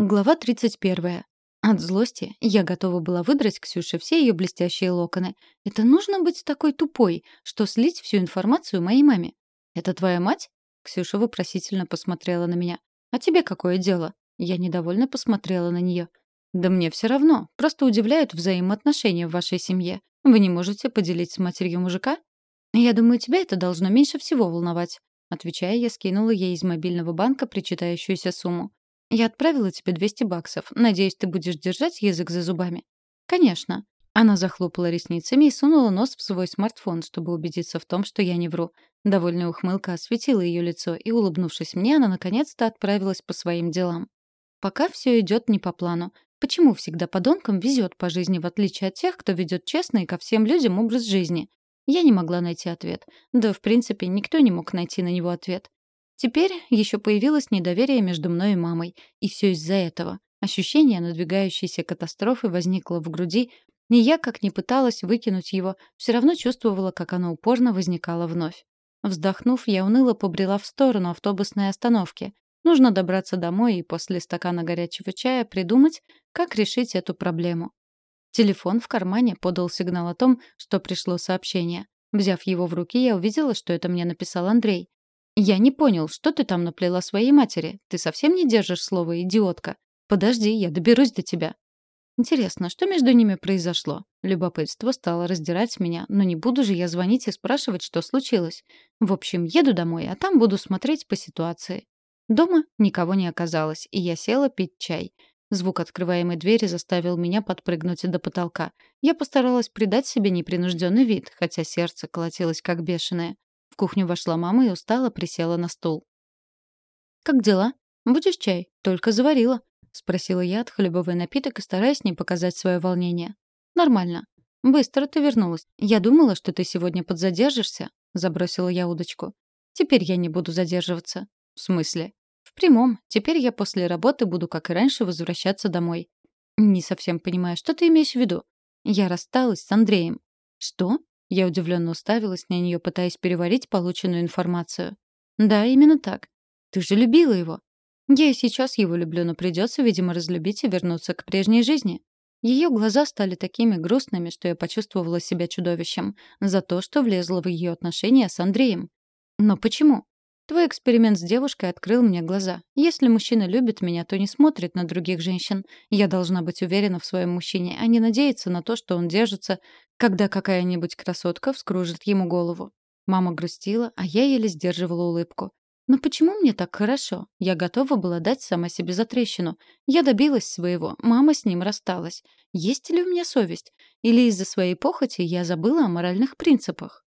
Глава 31. От злости я готова была выдрать Ксюше все ее блестящие локоны. Это нужно быть такой тупой, что слить всю информацию моей маме. «Это твоя мать?» Ксюша вопросительно посмотрела на меня. «А тебе какое дело?» Я недовольно посмотрела на нее. «Да мне все равно. Просто удивляют взаимоотношения в вашей семье. Вы не можете поделить с матерью мужика?» «Я думаю, тебя это должно меньше всего волновать». Отвечая, я скинула ей из мобильного банка причитающуюся сумму. Я отправила тебе 200 баксов. Надеюсь, ты будешь держать язык за зубами. Конечно. Она захлопала ресницами и сунула нос в свой смартфон, чтобы убедиться в том, что я не вру. Довольная ухмылка осветила ее лицо, и, улыбнувшись мне, она наконец-то отправилась по своим делам. Пока все идет не по плану. Почему всегда подонкам везет по жизни, в отличие от тех, кто ведет честный ко всем людям образ жизни? Я не могла найти ответ. Да, в принципе, никто не мог найти на него ответ. Теперь еще появилось недоверие между мной и мамой. И все из-за этого. Ощущение надвигающейся катастрофы возникло в груди, и я, как ни пыталась выкинуть его, все равно чувствовала, как оно упорно возникало вновь. Вздохнув, я уныло побрела в сторону автобусной остановки. Нужно добраться домой и после стакана горячего чая придумать, как решить эту проблему. Телефон в кармане подал сигнал о том, что пришло сообщение. Взяв его в руки, я увидела, что это мне написал Андрей. «Я не понял, что ты там наплела своей матери? Ты совсем не держишь слово, идиотка? Подожди, я доберусь до тебя». Интересно, что между ними произошло? Любопытство стало раздирать меня, но не буду же я звонить и спрашивать, что случилось. В общем, еду домой, а там буду смотреть по ситуации. Дома никого не оказалось, и я села пить чай. Звук открываемой двери заставил меня подпрыгнуть до потолка. Я постаралась придать себе непринужденный вид, хотя сердце колотилось как бешеное кухню вошла мама и устало присела на стул. «Как дела? Будешь чай? Только заварила», — спросила я, отхлебывая напиток и стараясь не показать свое волнение. «Нормально. Быстро ты вернулась. Я думала, что ты сегодня подзадержишься», — забросила я удочку. «Теперь я не буду задерживаться». «В смысле?» «В прямом. Теперь я после работы буду, как и раньше, возвращаться домой». «Не совсем понимаю, что ты имеешь в виду?» «Я рассталась с Андреем». «Что?» Я удивленно уставилась на нее, пытаясь переварить полученную информацию. «Да, именно так. Ты же любила его». «Я и сейчас его люблю, но придется, видимо, разлюбить и вернуться к прежней жизни». Ее глаза стали такими грустными, что я почувствовала себя чудовищем за то, что влезла в ее отношения с Андреем. Но почему? Твой эксперимент с девушкой открыл мне глаза. Если мужчина любит меня, то не смотрит на других женщин. Я должна быть уверена в своем мужчине, а не надеяться на то, что он держится, когда какая-нибудь красотка вскружит ему голову. Мама грустила, а я еле сдерживала улыбку. Но почему мне так хорошо? Я готова была дать сама себе затрещину. Я добилась своего, мама с ним рассталась. Есть ли у меня совесть? Или из-за своей похоти я забыла о моральных принципах?